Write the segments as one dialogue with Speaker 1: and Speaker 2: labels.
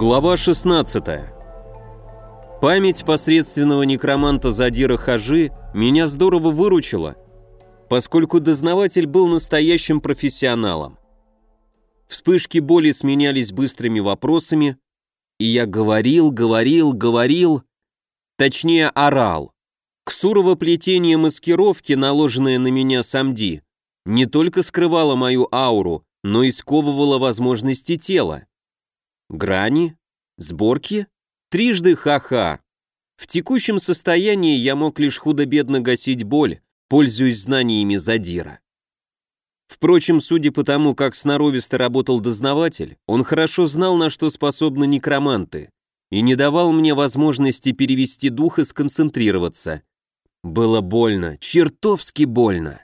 Speaker 1: Глава 16. Память посредственного некроманта Задира Хажи меня здорово выручила, поскольку дознаватель был настоящим профессионалом. Вспышки боли сменялись быстрыми вопросами, и я говорил, говорил, говорил, точнее орал. Ксурово плетение маскировки, наложенное на меня самди, не только скрывало мою ауру, но и сковывало возможности тела. Грани? Сборки? Трижды ха-ха. В текущем состоянии я мог лишь худо-бедно гасить боль, пользуясь знаниями Задира. Впрочем, судя по тому, как сноровисто работал дознаватель, он хорошо знал, на что способны некроманты, и не давал мне возможности перевести дух и сконцентрироваться. Было больно, чертовски больно.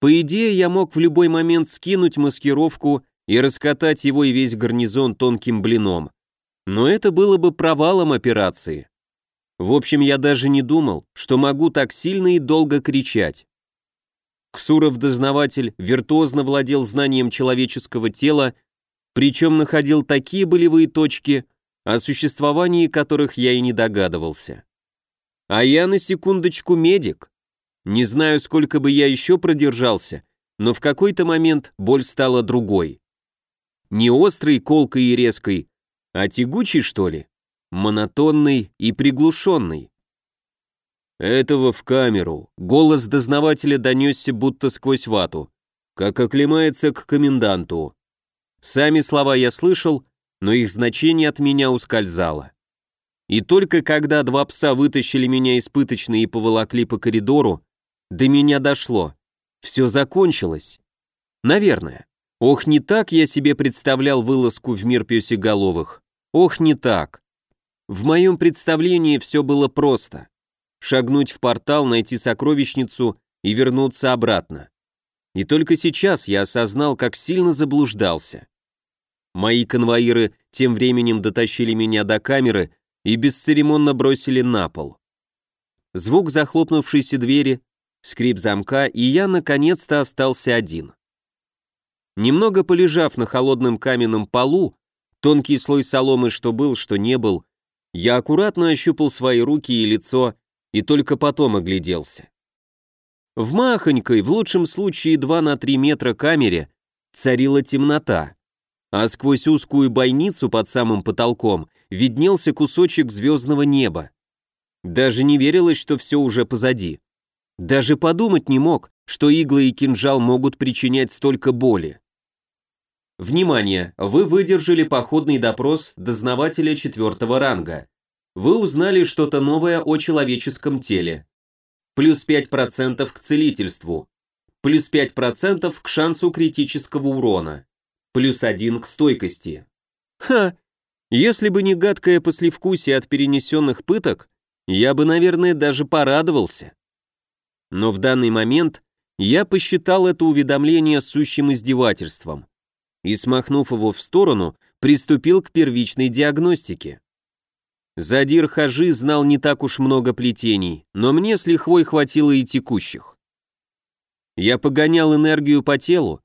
Speaker 1: По идее, я мог в любой момент скинуть маскировку и раскатать его и весь гарнизон тонким блином. Но это было бы провалом операции. В общем, я даже не думал, что могу так сильно и долго кричать. Ксуров-дознаватель виртуозно владел знанием человеческого тела, причем находил такие болевые точки, о существовании которых я и не догадывался. А я на секундочку медик. Не знаю, сколько бы я еще продержался, но в какой-то момент боль стала другой. Не острой, колкой и резкой, а тягучей, что ли? Монотонной и приглушенной. «Этого в камеру», — голос дознавателя донесся будто сквозь вату, как оклемается к коменданту. Сами слова я слышал, но их значение от меня ускользало. И только когда два пса вытащили меня из пыточной и поволокли по коридору, до меня дошло. Все закончилось. Наверное. Ох, не так я себе представлял вылазку в мир пёсеголовых. Ох, не так. В моем представлении все было просто. Шагнуть в портал, найти сокровищницу и вернуться обратно. И только сейчас я осознал, как сильно заблуждался. Мои конвоиры тем временем дотащили меня до камеры и бесцеремонно бросили на пол. Звук захлопнувшейся двери, скрип замка, и я наконец-то остался один. Немного полежав на холодном каменном полу, тонкий слой соломы, что был, что не был, я аккуратно ощупал свои руки и лицо и только потом огляделся. В махонькой, в лучшем случае 2 на 3 метра камере, царила темнота, а сквозь узкую бойницу под самым потолком виднелся кусочек звездного неба. Даже не верилось, что все уже позади. Даже подумать не мог, что иглы и кинжал могут причинять столько боли. Внимание! Вы выдержали походный допрос дознавателя четвертого ранга. Вы узнали что-то новое о человеческом теле. Плюс 5% к целительству. Плюс 5% к шансу критического урона. Плюс 1 к стойкости. Ха! Если бы не гадкое послевкусие от перенесенных пыток, я бы, наверное, даже порадовался. Но в данный момент я посчитал это уведомление сущим издевательством и, смахнув его в сторону, приступил к первичной диагностике. Задир Хажи знал не так уж много плетений, но мне с лихвой хватило и текущих. Я погонял энергию по телу,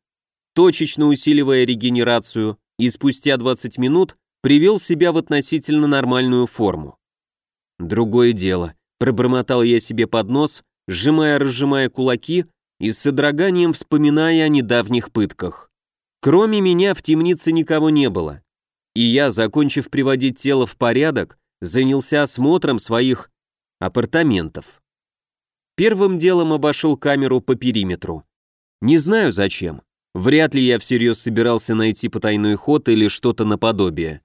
Speaker 1: точечно усиливая регенерацию, и спустя 20 минут привел себя в относительно нормальную форму. Другое дело, пробормотал я себе под нос, сжимая-разжимая кулаки и с содроганием вспоминая о недавних пытках. Кроме меня в темнице никого не было. И я, закончив приводить тело в порядок, занялся осмотром своих апартаментов. Первым делом обошел камеру по периметру. Не знаю зачем. Вряд ли я всерьез собирался найти потайной ход или что-то наподобие.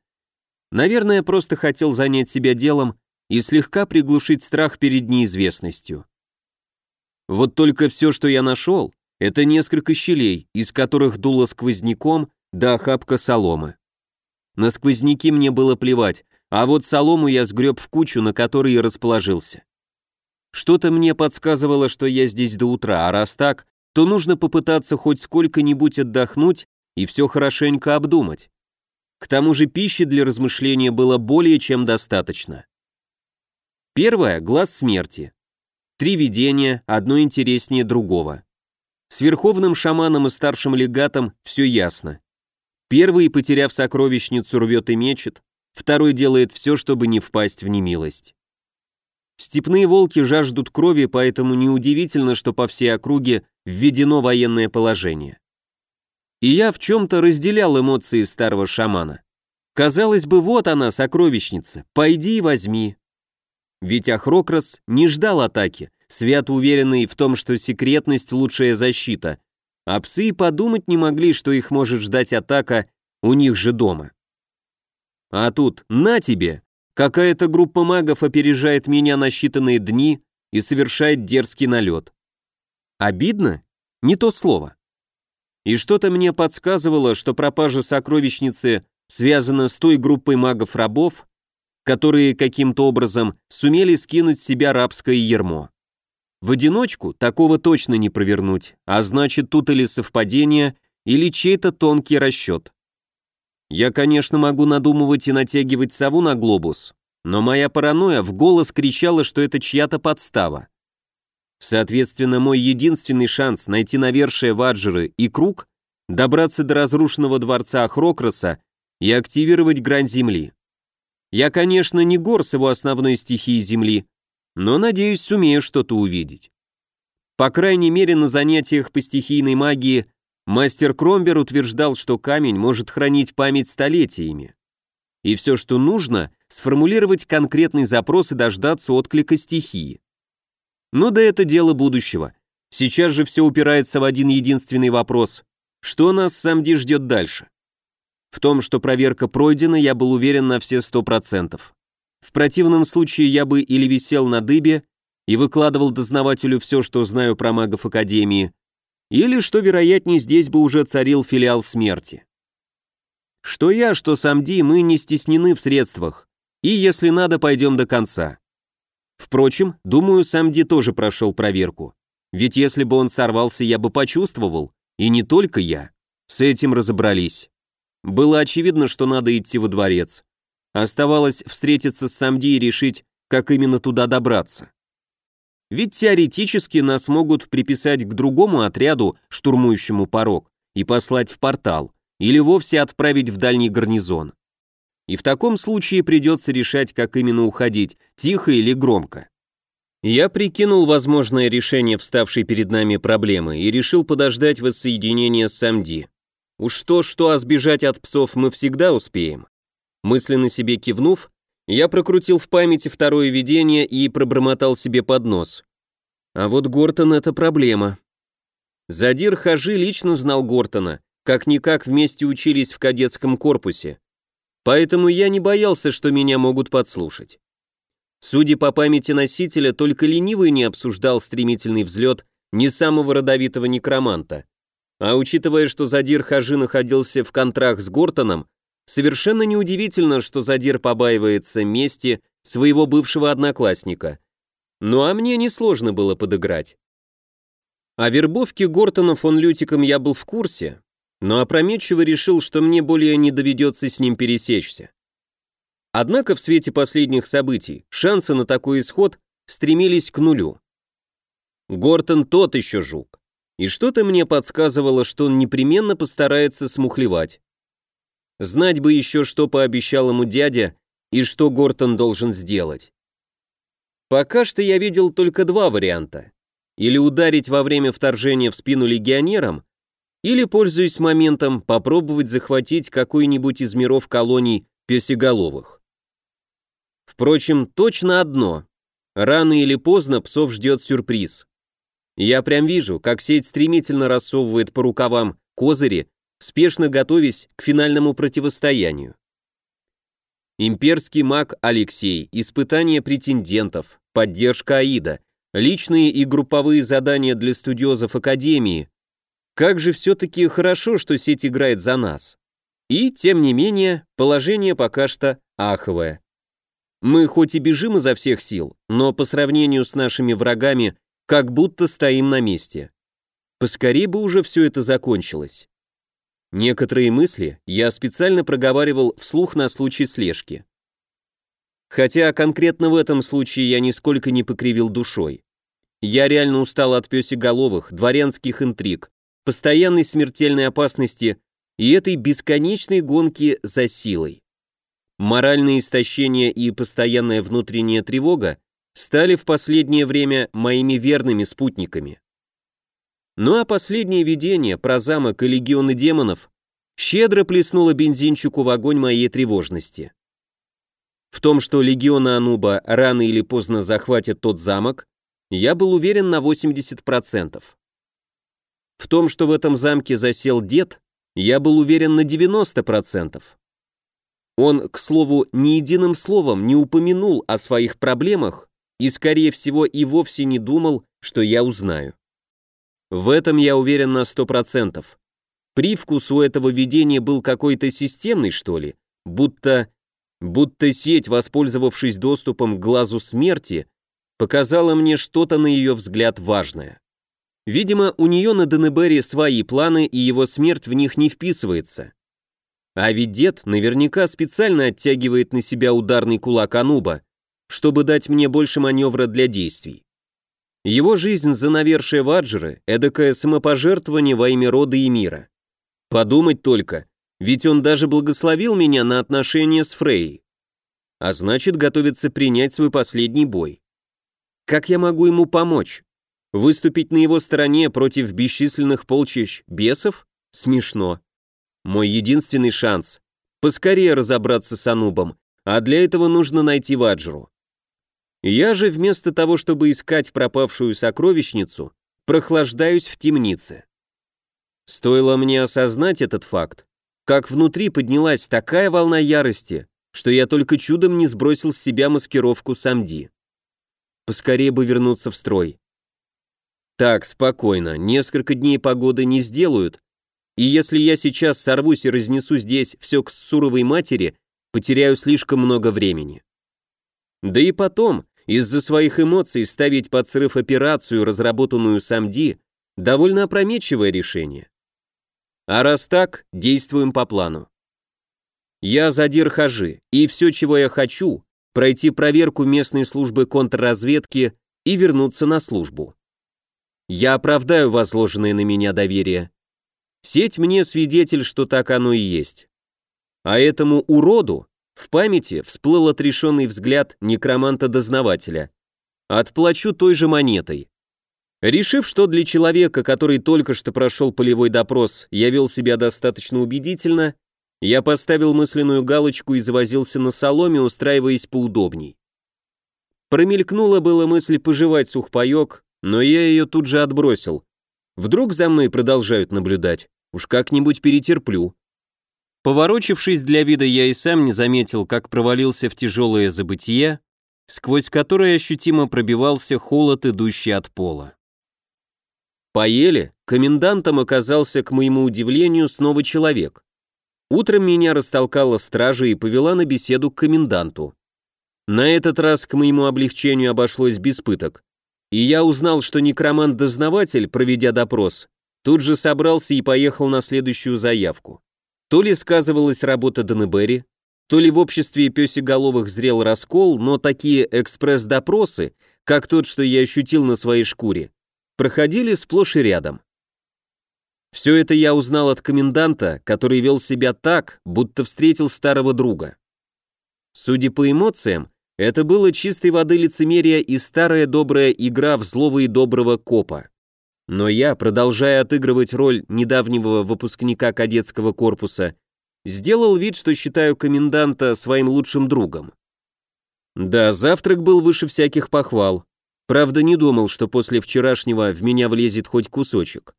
Speaker 1: Наверное, просто хотел занять себя делом и слегка приглушить страх перед неизвестностью. Вот только все, что я нашел, это несколько щелей, из которых дуло сквозняком да охапка соломы. На сквозняки мне было плевать, а вот солому я сгреб в кучу, на которой и расположился. Что-то мне подсказывало, что я здесь до утра, а раз так, то нужно попытаться хоть сколько-нибудь отдохнуть и все хорошенько обдумать. К тому же пищи для размышления было более чем достаточно. Первое — глаз смерти. Три видения, одно интереснее другого. С верховным шаманом и старшим легатом все ясно. Первый, потеряв сокровищницу, рвет и мечет, второй делает все, чтобы не впасть в немилость. Степные волки жаждут крови, поэтому неудивительно, что по всей округе введено военное положение. И я в чем-то разделял эмоции старого шамана. Казалось бы, вот она, сокровищница, пойди и возьми. Ведь Ахрокрас не ждал атаки, свято уверенный в том, что секретность – лучшая защита, а псы и подумать не могли, что их может ждать атака у них же дома. А тут, на тебе, какая-то группа магов опережает меня на считанные дни и совершает дерзкий налет. Обидно? Не то слово. И что-то мне подсказывало, что пропажа сокровищницы связана с той группой магов-рабов, которые каким-то образом сумели скинуть с себя рабское ермо. В одиночку такого точно не провернуть, а значит тут или совпадение, или чей-то тонкий расчет. Я, конечно, могу надумывать и натягивать сову на глобус, но моя паранойя в голос кричала, что это чья-то подстава. Соответственно, мой единственный шанс найти навершие Ваджеры и круг — добраться до разрушенного дворца Ахрокроса и активировать грань Земли. Я, конечно, не гор с его основной стихией Земли, но, надеюсь, сумею что-то увидеть. По крайней мере, на занятиях по стихийной магии мастер Кромбер утверждал, что камень может хранить память столетиями. И все, что нужно, сформулировать конкретный запрос и дождаться отклика стихии. Но да это дело будущего. Сейчас же все упирается в один единственный вопрос. Что нас сам Ди ждет дальше? В том, что проверка пройдена, я был уверен на все сто процентов. В противном случае я бы или висел на дыбе и выкладывал дознавателю все, что знаю про магов Академии, или, что вероятнее, здесь бы уже царил филиал смерти. Что я, что сам Ди, мы не стеснены в средствах, и, если надо, пойдем до конца. Впрочем, думаю, сам Ди тоже прошел проверку. Ведь если бы он сорвался, я бы почувствовал, и не только я. С этим разобрались. Было очевидно, что надо идти во дворец. Оставалось встретиться с Самди и решить, как именно туда добраться. Ведь теоретически нас могут приписать к другому отряду, штурмующему порог, и послать в портал, или вовсе отправить в дальний гарнизон. И в таком случае придется решать, как именно уходить, тихо или громко. Я прикинул возможное решение вставшей перед нами проблемы и решил подождать воссоединения с Самди. Уж то-что, а сбежать от псов мы всегда успеем. Мысленно себе кивнув, я прокрутил в памяти второе видение и пробормотал себе под нос. А вот Гортон — это проблема. Задир Хажи лично знал Гортона, как-никак вместе учились в кадетском корпусе. Поэтому я не боялся, что меня могут подслушать. Судя по памяти носителя, только ленивый не обсуждал стремительный взлет не самого родовитого некроманта. А учитывая, что Задир Хажи находился в контрах с Гортоном, совершенно неудивительно, что Задир побаивается мести своего бывшего одноклассника. Ну а мне несложно было подыграть. О вербовке Гортона фон Лютиком я был в курсе, но опрометчиво решил, что мне более не доведется с ним пересечься. Однако в свете последних событий шансы на такой исход стремились к нулю. Гортон тот еще жук и что-то мне подсказывало, что он непременно постарается смухлевать. Знать бы еще, что пообещал ему дядя и что Гортон должен сделать. Пока что я видел только два варианта. Или ударить во время вторжения в спину легионерам, или, пользуясь моментом, попробовать захватить какой-нибудь из миров колоний песеголовых. Впрочем, точно одно. Рано или поздно псов ждет сюрприз. Я прям вижу, как сеть стремительно рассовывает по рукавам козыри, спешно готовясь к финальному противостоянию. Имперский маг Алексей, испытание претендентов, поддержка Аида, личные и групповые задания для студиозов Академии. Как же все-таки хорошо, что сеть играет за нас. И, тем не менее, положение пока что аховое. Мы хоть и бежим изо всех сил, но по сравнению с нашими врагами как будто стоим на месте. Поскорее бы уже все это закончилось. Некоторые мысли я специально проговаривал вслух на случай слежки. Хотя конкретно в этом случае я нисколько не покривил душой. Я реально устал от пёсеголовых, дворянских интриг, постоянной смертельной опасности и этой бесконечной гонки за силой. моральное истощение и постоянная внутренняя тревога стали в последнее время моими верными спутниками. Ну а последнее видение про замок и легионы демонов щедро плеснуло бензинчику в огонь моей тревожности. В том, что легионы Ануба рано или поздно захватят тот замок, я был уверен на 80%. В том, что в этом замке засел дед, я был уверен на 90%. Он, к слову, ни единым словом не упомянул о своих проблемах и, скорее всего, и вовсе не думал, что я узнаю. В этом я уверен на 100%. Привкус у этого видения был какой-то системный, что ли, будто будто сеть, воспользовавшись доступом к глазу смерти, показала мне что-то на ее взгляд важное. Видимо, у нее на Денебере свои планы, и его смерть в них не вписывается. А ведь дед наверняка специально оттягивает на себя ударный кулак Ануба, чтобы дать мне больше маневра для действий. Его жизнь за навершие Ваджры – эдакое самопожертвование во имя рода и мира. Подумать только, ведь он даже благословил меня на отношения с Фрей. А значит, готовится принять свой последний бой. Как я могу ему помочь? Выступить на его стороне против бесчисленных полчищ бесов? Смешно. Мой единственный шанс – поскорее разобраться с Анубом, а для этого нужно найти Ваджру. Я же вместо того, чтобы искать пропавшую сокровищницу, прохлаждаюсь в темнице. Стоило мне осознать этот факт, как внутри поднялась такая волна ярости, что я только чудом не сбросил с себя маскировку Самди. Поскорее бы вернуться в строй. Так, спокойно, несколько дней погоды не сделают, и если я сейчас сорвусь и разнесу здесь все к суровой матери, потеряю слишком много времени. Да и потом, из-за своих эмоций ставить под срыв операцию, разработанную Самди, довольно опрометчивое решение. А раз так, действуем по плану. Я Задир Хажи, и все, чего я хочу, пройти проверку местной службы контрразведки и вернуться на службу. Я оправдаю возложенное на меня доверие. Сеть мне свидетель, что так оно и есть. А этому уроду в памяти всплыл отрешенный взгляд некроманта-дознавателя. Отплачу той же монетой. Решив, что для человека, который только что прошел полевой допрос, я вел себя достаточно убедительно, я поставил мысленную галочку и завозился на соломе, устраиваясь поудобней. Промелькнула была мысль пожевать сухпайок, но я ее тут же отбросил. Вдруг за мной продолжают наблюдать, уж как-нибудь перетерплю. Поворочившись для вида, я и сам не заметил, как провалился в тяжелое забытие, сквозь которое ощутимо пробивался холод, идущий от пола. Поели, комендантом оказался, к моему удивлению, снова человек. Утром меня растолкала стража и повела на беседу к коменданту. На этот раз к моему облегчению обошлось без пыток. И я узнал, что некромант-дознаватель, проведя допрос, тут же собрался и поехал на следующую заявку. То ли сказывалась работа Денебери, то ли в обществе песеголовых зрел раскол, но такие экспресс-допросы, как тот, что я ощутил на своей шкуре, проходили сплошь и рядом. Все это я узнал от коменданта, который вел себя так, будто встретил старого друга. Судя по эмоциям, это было чистой воды лицемерия и старая добрая игра в злого и доброго копа. Но я, продолжая отыгрывать роль недавнего выпускника кадетского корпуса, сделал вид, что считаю коменданта своим лучшим другом. Да, завтрак был выше всяких похвал. Правда, не думал, что после вчерашнего в меня влезет хоть кусочек.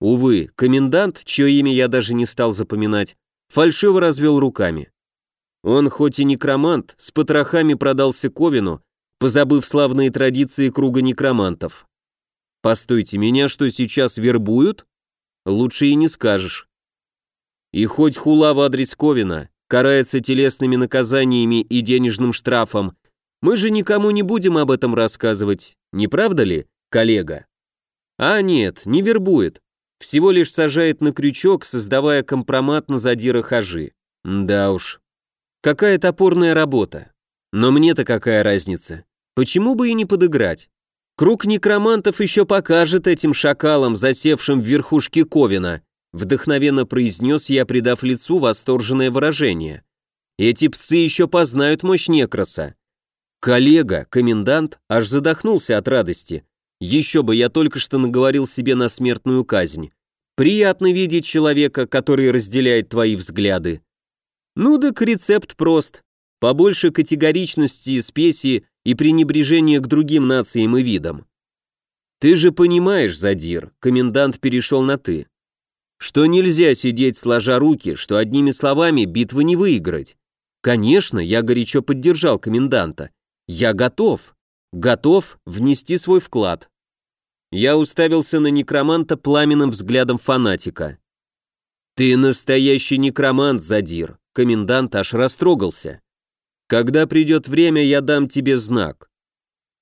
Speaker 1: Увы, комендант, чье имя я даже не стал запоминать, фальшиво развел руками. Он хоть и некромант, с потрохами продался Ковину, позабыв славные традиции круга некромантов. Постойте, меня что, сейчас вербуют? Лучше и не скажешь. И хоть хула в адрес Ковина карается телесными наказаниями и денежным штрафом, мы же никому не будем об этом рассказывать, не правда ли, коллега? А нет, не вербует. Всего лишь сажает на крючок, создавая компромат на задира хажи. Да уж. Какая топорная работа. Но мне-то какая разница? Почему бы и не подыграть? Круг некромантов еще покажет этим шакалам, засевшим в верхушке Ковина, вдохновенно произнес я, придав лицу восторженное выражение. Эти псы еще познают мощь Некроса. Коллега, комендант, аж задохнулся от радости. Еще бы, я только что наговорил себе на смертную казнь. Приятно видеть человека, который разделяет твои взгляды. Ну так рецепт прост. Побольше категоричности, спеси и пренебрежения к другим нациям и видам. Ты же понимаешь, Задир, комендант перешел на «ты», что нельзя сидеть сложа руки, что одними словами битвы не выиграть. Конечно, я горячо поддержал коменданта. Я готов. Готов внести свой вклад. Я уставился на некроманта пламенным взглядом фанатика. «Ты настоящий некромант, Задир!» Комендант аж растрогался. «Когда придет время, я дам тебе знак.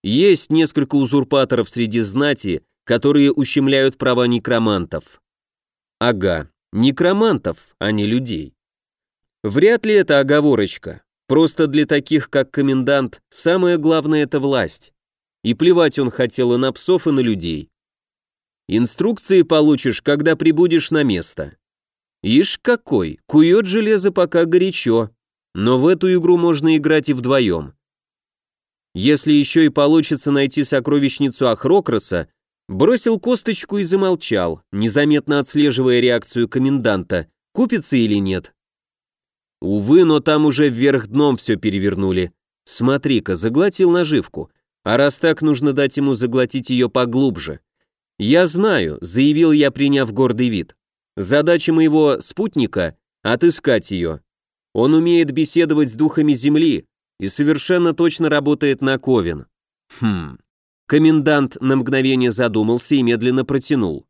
Speaker 1: Есть несколько узурпаторов среди знати, которые ущемляют права некромантов. Ага, некромантов, а не людей. Вряд ли это оговорочка. Просто для таких, как комендант, самое главное это власть. И плевать он хотел и на псов, и на людей. Инструкции получишь, когда прибудешь на место. Ишь какой, кует железо пока горячо, но в эту игру можно играть и вдвоем. Если еще и получится найти сокровищницу Ахрокроса, бросил косточку и замолчал, незаметно отслеживая реакцию коменданта, купится или нет. Увы, но там уже вверх дном все перевернули. Смотри-ка, заглотил наживку. А раз так, нужно дать ему заглотить ее поглубже. Я знаю, заявил я, приняв гордый вид. Задача моего спутника — отыскать ее. Он умеет беседовать с духами Земли и совершенно точно работает на Ковен. Хм. Комендант на мгновение задумался и медленно протянул.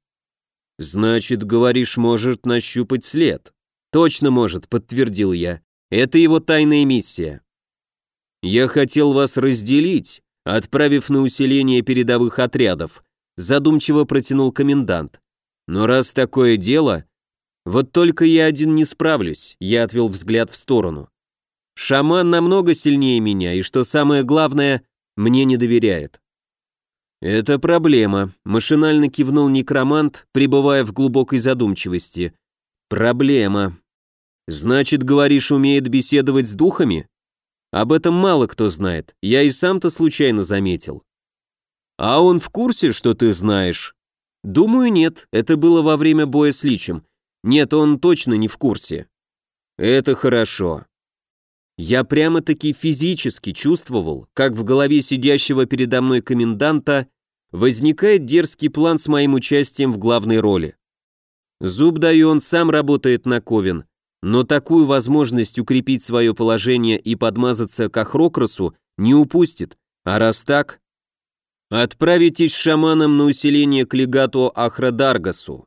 Speaker 1: «Значит, говоришь, может нащупать след?» «Точно может», — подтвердил я. «Это его тайная миссия». «Я хотел вас разделить», отправив на усиление передовых отрядов, задумчиво протянул комендант. «Но раз такое дело...» «Вот только я один не справлюсь», — я отвел взгляд в сторону. «Шаман намного сильнее меня, и что самое главное, мне не доверяет». «Это проблема», — машинально кивнул некромант, пребывая в глубокой задумчивости. «Проблема. Значит, говоришь, умеет беседовать с духами? Об этом мало кто знает, я и сам-то случайно заметил. А он в курсе, что ты знаешь? Думаю, нет, это было во время боя с Личем. Нет, он точно не в курсе. Это хорошо. Я прямо-таки физически чувствовал, как в голове сидящего передо мной коменданта возникает дерзкий план с моим участием в главной роли. Зуб даю, он сам работает на Ковен, но такую возможность укрепить свое положение и подмазаться к Ахрокросу не упустит, а раз так... Отправитесь с шаманом на усиление к легату Ахрадаргасу.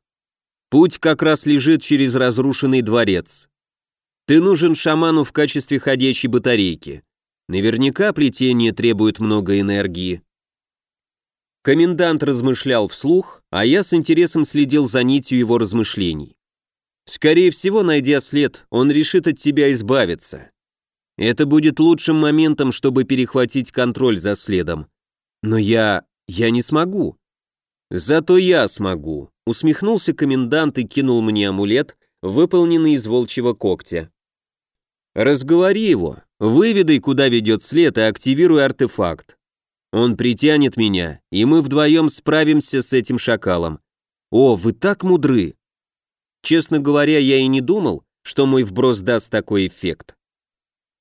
Speaker 1: Путь как раз лежит через разрушенный дворец. Ты нужен шаману в качестве ходячей батарейки. Наверняка плетение требует много энергии. Комендант размышлял вслух, а я с интересом следил за нитью его размышлений. Скорее всего, найдя след, он решит от тебя избавиться. Это будет лучшим моментом, чтобы перехватить контроль за следом. Но я... я не смогу. Зато я смогу, усмехнулся комендант и кинул мне амулет, выполненный из волчьего когтя. Разговори его, выведай, куда ведет след, и активируй артефакт. Он притянет меня, и мы вдвоем справимся с этим шакалом. О, вы так мудры! Честно говоря, я и не думал, что мой вброс даст такой эффект.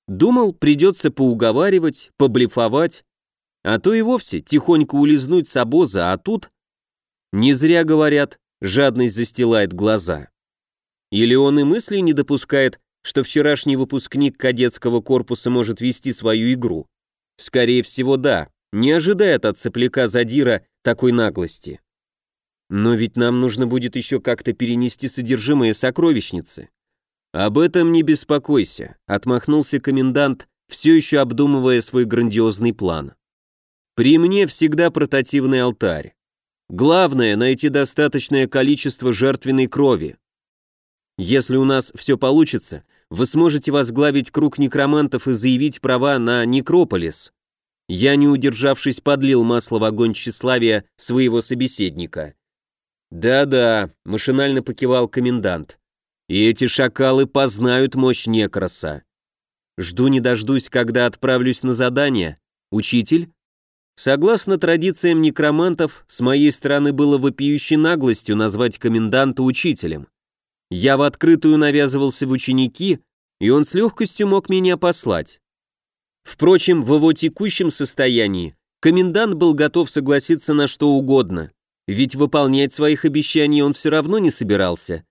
Speaker 1: Думал, придется поуговаривать, поблефовать, а то и вовсе тихонько улизнуть с обоза, а тут... Не зря говорят, жадность застилает глаза. Или он и мысли не допускает, что вчерашний выпускник кадетского корпуса может вести свою игру? Скорее всего, да, не ожидает от цепляка Задира такой наглости. Но ведь нам нужно будет еще как-то перенести содержимое сокровищницы. Об этом не беспокойся, отмахнулся комендант, все еще обдумывая свой грандиозный план. При мне всегда портативный алтарь. Главное найти достаточное количество жертвенной крови. Если у нас все получится, вы сможете возглавить круг некромантов и заявить права на некрополис. Я, не удержавшись, подлил масло в огонь тщеславия своего собеседника. «Да-да», — машинально покивал комендант. «И эти шакалы познают мощь Некроса. Жду не дождусь, когда отправлюсь на задание. Учитель? Согласно традициям некромантов, с моей стороны было вопиющей наглостью назвать коменданта учителем. Я в открытую навязывался в ученики, и он с легкостью мог меня послать. Впрочем, в его текущем состоянии комендант был готов согласиться на что угодно, ведь выполнять своих обещаний он все равно не собирался.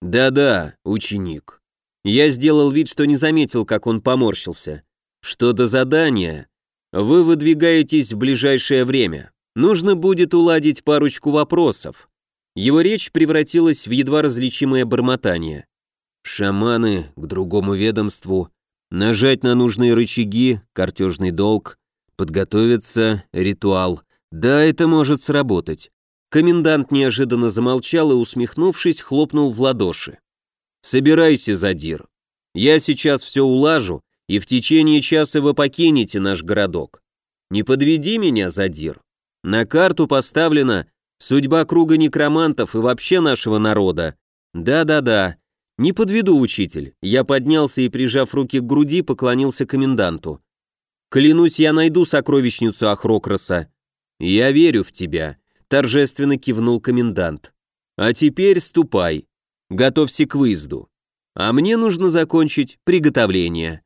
Speaker 1: «Да-да, ученик». Я сделал вид, что не заметил, как он поморщился. «Что до задания? Вы выдвигаетесь в ближайшее время. Нужно будет уладить парочку вопросов». Его речь превратилась в едва различимое бормотание. «Шаманы к другому ведомству, нажать на нужные рычаги, картежный долг, подготовиться, ритуал. Да, это может сработать. Комендант неожиданно замолчал и, усмехнувшись, хлопнул в ладоши. «Собирайся, Задир. Я сейчас все улажу, и в течение часа вы покинете наш городок. Не подведи меня, Задир. На карту поставлена судьба круга некромантов и вообще нашего народа. Да-да-да. Не подведу, учитель». Я поднялся и, прижав руки к груди, поклонился коменданту. «Клянусь, я найду сокровищницу Ахрокроса. Я верю в тебя» торжественно кивнул комендант. А теперь ступай. Готовься к выезду. А мне нужно закончить приготовление.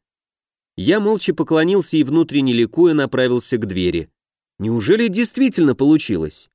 Speaker 1: Я молча поклонился и внутренне ликуя направился к двери. Неужели действительно получилось?